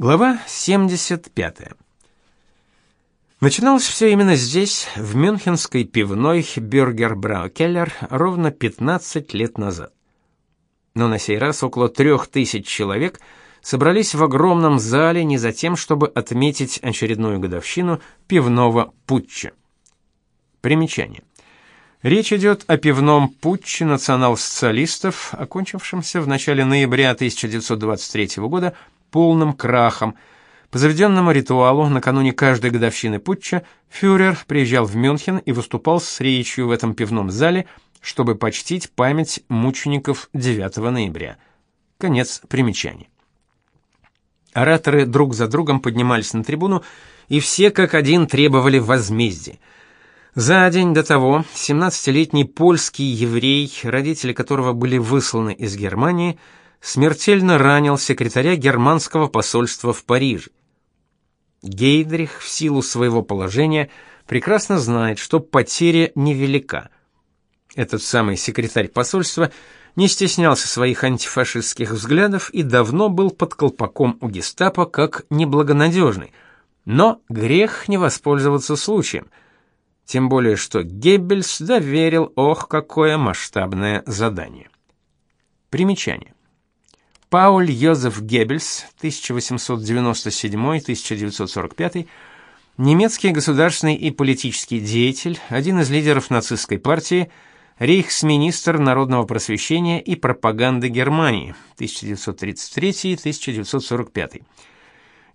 Глава 75. Начиналось все именно здесь, в мюнхенской пивной Бюргер Браукеллер, ровно 15 лет назад. Но на сей раз около трех тысяч человек собрались в огромном зале не за тем, чтобы отметить очередную годовщину пивного путча. Примечание. Речь идет о пивном путче национал-социалистов, окончившемся в начале ноября 1923 года полным крахом. По заведенному ритуалу, накануне каждой годовщины путча, фюрер приезжал в Мюнхен и выступал с речью в этом пивном зале, чтобы почтить память мучеников 9 ноября. Конец примечаний. Ораторы друг за другом поднимались на трибуну, и все как один требовали возмездия. За день до того 17-летний польский еврей, родители которого были высланы из Германии, смертельно ранил секретаря германского посольства в Париже. Гейдрих в силу своего положения прекрасно знает, что потеря невелика. Этот самый секретарь посольства не стеснялся своих антифашистских взглядов и давно был под колпаком у гестапо как неблагонадежный. Но грех не воспользоваться случаем. Тем более, что Геббельс доверил, ох, какое масштабное задание. Примечание. Пауль Йозеф Геббельс, 1897-1945, немецкий государственный и политический деятель, один из лидеров нацистской партии, рейхсминистр народного просвещения и пропаганды Германии, 1933-1945.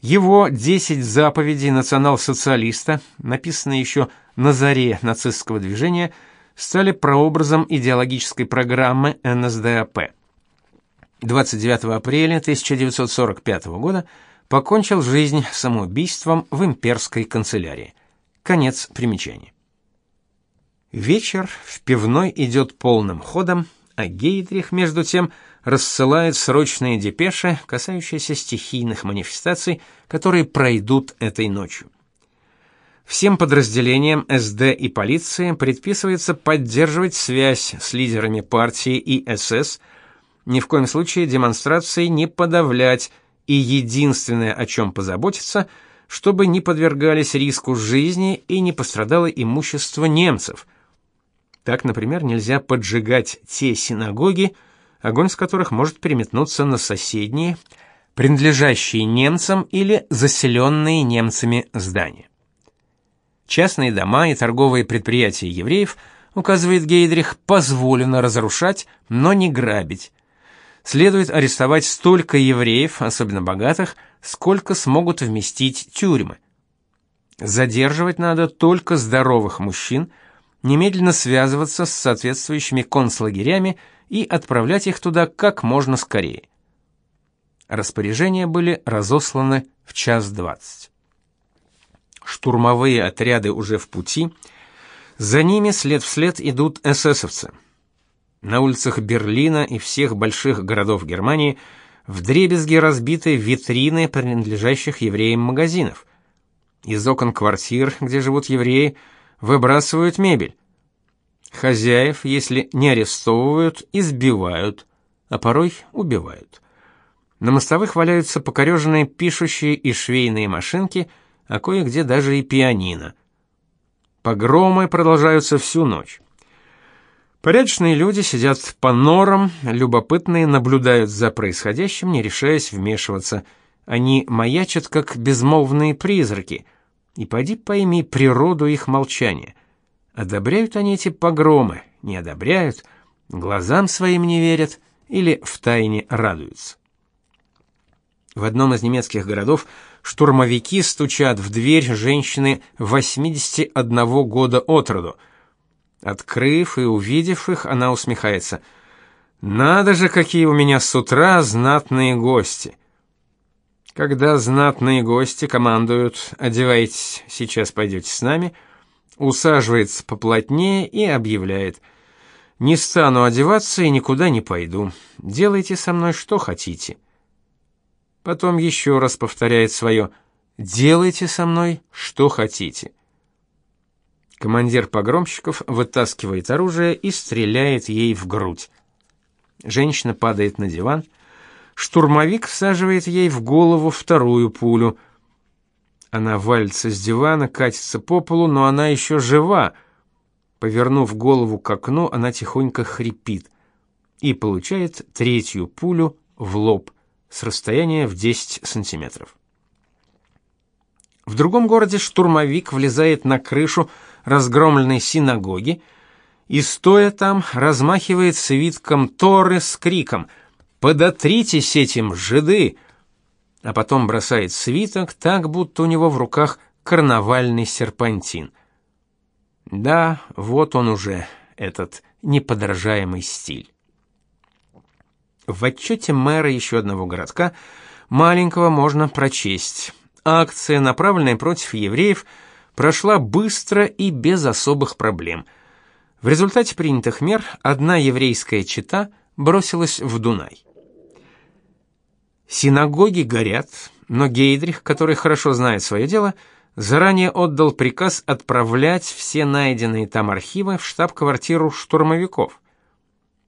Его «Десять заповедей национал-социалиста», написанные еще на заре нацистского движения, стали прообразом идеологической программы НСДАП. 29 апреля 1945 года покончил жизнь самоубийством в имперской канцелярии. Конец примечания. Вечер в пивной идет полным ходом, а Гейдрих между тем рассылает срочные депеши, касающиеся стихийных манифестаций, которые пройдут этой ночью. Всем подразделениям СД и полиции предписывается поддерживать связь с лидерами партии и СС – ни в коем случае демонстрации не подавлять, и единственное, о чем позаботиться, чтобы не подвергались риску жизни и не пострадало имущество немцев. Так, например, нельзя поджигать те синагоги, огонь с которых может переметнуться на соседние, принадлежащие немцам или заселенные немцами здания. Частные дома и торговые предприятия евреев, указывает Гейдрих, позволено разрушать, но не грабить следует арестовать столько евреев, особенно богатых, сколько смогут вместить тюрьмы. Задерживать надо только здоровых мужчин, немедленно связываться с соответствующими концлагерями и отправлять их туда как можно скорее. Распоряжения были разосланы в час двадцать. Штурмовые отряды уже в пути, за ними след вслед идут эсэсовцы – на улицах Берлина и всех больших городов Германии вдребезги разбиты витрины принадлежащих евреям магазинов. Из окон квартир, где живут евреи, выбрасывают мебель. Хозяев, если не арестовывают, избивают, а порой убивают. На мостовых валяются покореженные пишущие и швейные машинки, а кое-где даже и пианино. Погромы продолжаются всю ночь. Порядочные люди сидят по норам, любопытные наблюдают за происходящим, не решаясь вмешиваться. Они маячат, как безмолвные призраки. И поди пойми природу их молчания. Одобряют они эти погромы, не одобряют, глазам своим не верят или втайне радуются. В одном из немецких городов штурмовики стучат в дверь женщины 81 года от роду. Открыв и увидев их, она усмехается. Надо же, какие у меня с утра знатные гости. Когда знатные гости командуют: "Одевайтесь, сейчас пойдете с нами", усаживается поплотнее и объявляет: "Не стану одеваться и никуда не пойду. Делайте со мной что хотите". Потом еще раз повторяет свое «Делайте со мной что хотите». Командир погромщиков вытаскивает оружие и стреляет ей в грудь. Женщина падает на диван. штурмовик всаживает ей в голову вторую пулю. Она валится с дивана, катится по полу, но она еще жива. Повернув голову к окну, она тихонько хрипит и получает третью пулю в лоб с расстояния в 10 сантиметров. В другом городе штурмовик влезает на крышу разгромленной синагоги и, стоя там, размахивает свитком Торы с криком «Подотритесь этим, жиды!» а потом бросает свиток так, будто у него в руках карнавальный серпантин. Да, вот он уже, этот неподражаемый стиль. В отчете мэра еще одного городка, маленького, можно прочесть. Акция, направленная против евреев, прошла быстро и без особых проблем. В результате принятых мер одна еврейская чета бросилась в Дунай. Синагоги горят, но Гейдрих, который хорошо знает свое дело, заранее отдал приказ отправлять все найденные там архивы в штаб-квартиру штурмовиков.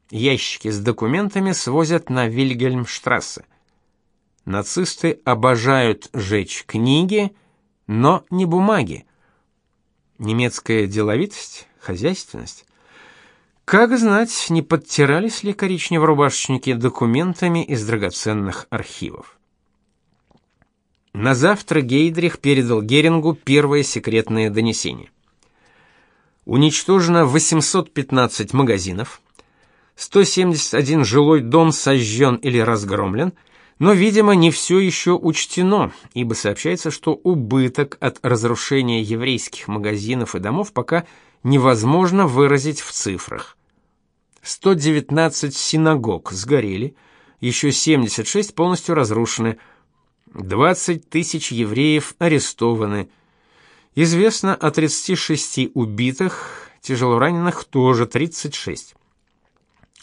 Ящики с документами свозят на Вильгельмштрассе. Нацисты обожают жечь книги, но не бумаги. Немецкая деловитость, хозяйственность. Как знать, не подтирались ли коричневорубашечники документами из драгоценных архивов? На завтра Гейдрих передал Герингу первое секретное донесение. Уничтожено 815 магазинов, 171 жилой дом сожжен или разгромлен, но, видимо, не все еще учтено, ибо сообщается, что убыток от разрушения еврейских магазинов и домов пока невозможно выразить в цифрах. 119 синагог сгорели, еще 76 полностью разрушены, 20 тысяч евреев арестованы. Известно о 36 убитых, тяжелораненых тоже 36.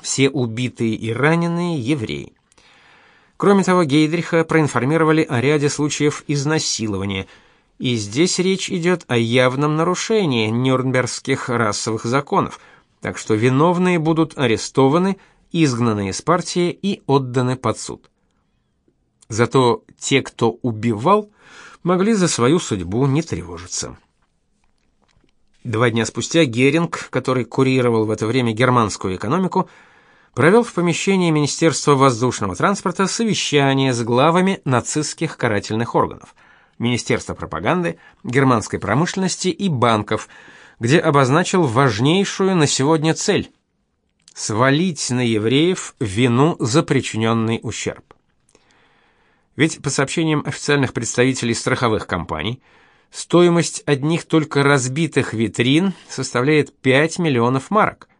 Все убитые и раненые евреи. Кроме того, Гейдриха проинформировали о ряде случаев изнасилования, и здесь речь идет о явном нарушении нюрнбергских расовых законов, так что виновные будут арестованы, изгнаны из партии и отданы под суд. Зато те, кто убивал, могли за свою судьбу не тревожиться. Два дня спустя Геринг, который курировал в это время германскую экономику, провел в помещении Министерства воздушного транспорта совещание с главами нацистских карательных органов, Министерства пропаганды, германской промышленности и банков, где обозначил важнейшую на сегодня цель – свалить на евреев вину за причиненный ущерб. Ведь по сообщениям официальных представителей страховых компаний, стоимость одних только разбитых витрин составляет 5 миллионов марок –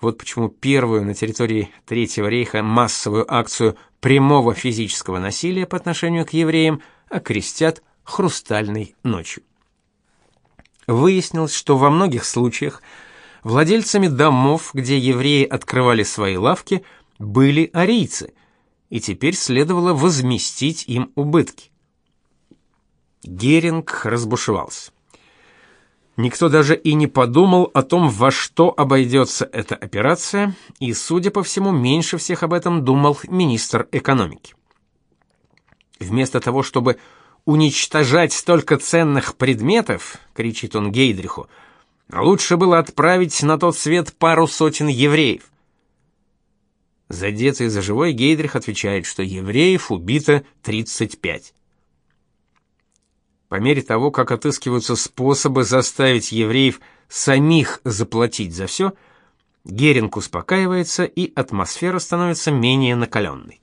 вот почему первую на территории Третьего рейха массовую акцию прямого физического насилия по отношению к евреям окрестят «Хрустальной ночью». Выяснилось, что во многих случаях владельцами домов, где евреи открывали свои лавки, были арийцы, и теперь следовало возместить им убытки. Геринг разбушевался. Никто даже и не подумал о том, во что обойдется эта операция, и, судя по всему, меньше всех об этом думал министр экономики. Вместо того, чтобы уничтожать столько ценных предметов, кричит он Гейдриху, лучше было отправить на тот свет пару сотен евреев. Задетый за живой Гейдрих отвечает, что евреев убито 35. По мере того, как отыскиваются способы заставить евреев самих заплатить за все, Геринг успокаивается, и атмосфера становится менее накаленной.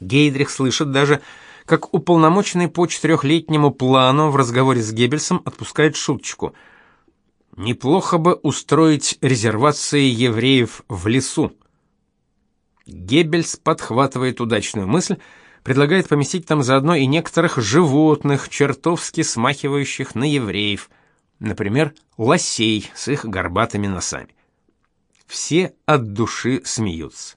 Гейдрих слышит даже, как уполномоченный по четырехлетнему плану в разговоре с Геббельсом отпускает шуточку. «Неплохо бы устроить резервации евреев в лесу». Геббельс подхватывает удачную мысль, предлагает поместить там заодно и некоторых животных, чертовски смахивающих на евреев, например, лосей с их горбатыми носами. Все от души смеются.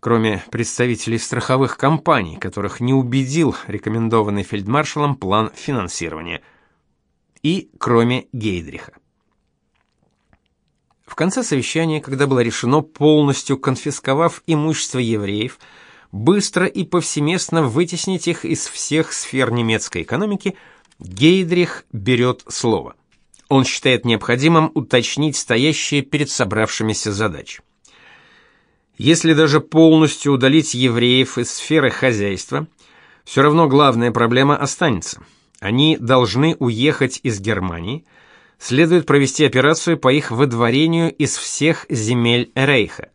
Кроме представителей страховых компаний, которых не убедил рекомендованный фельдмаршалом план финансирования, и кроме Гейдриха. В конце совещания, когда было решено полностью конфисковав имущество евреев, быстро и повсеместно вытеснить их из всех сфер немецкой экономики, Гейдрих берет слово. Он считает необходимым уточнить стоящие перед собравшимися задачи. Если даже полностью удалить евреев из сферы хозяйства, все равно главная проблема останется. Они должны уехать из Германии, следует провести операцию по их выдворению из всех земель Рейха.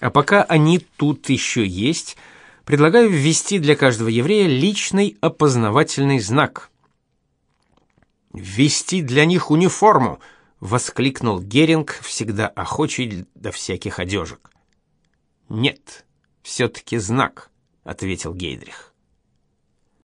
А пока они тут еще есть, предлагаю ввести для каждого еврея личный опознавательный знак. «Ввести для них униформу!» — воскликнул Геринг, всегда охочий до всяких одежек. «Нет, все-таки знак», — ответил Гейдрих.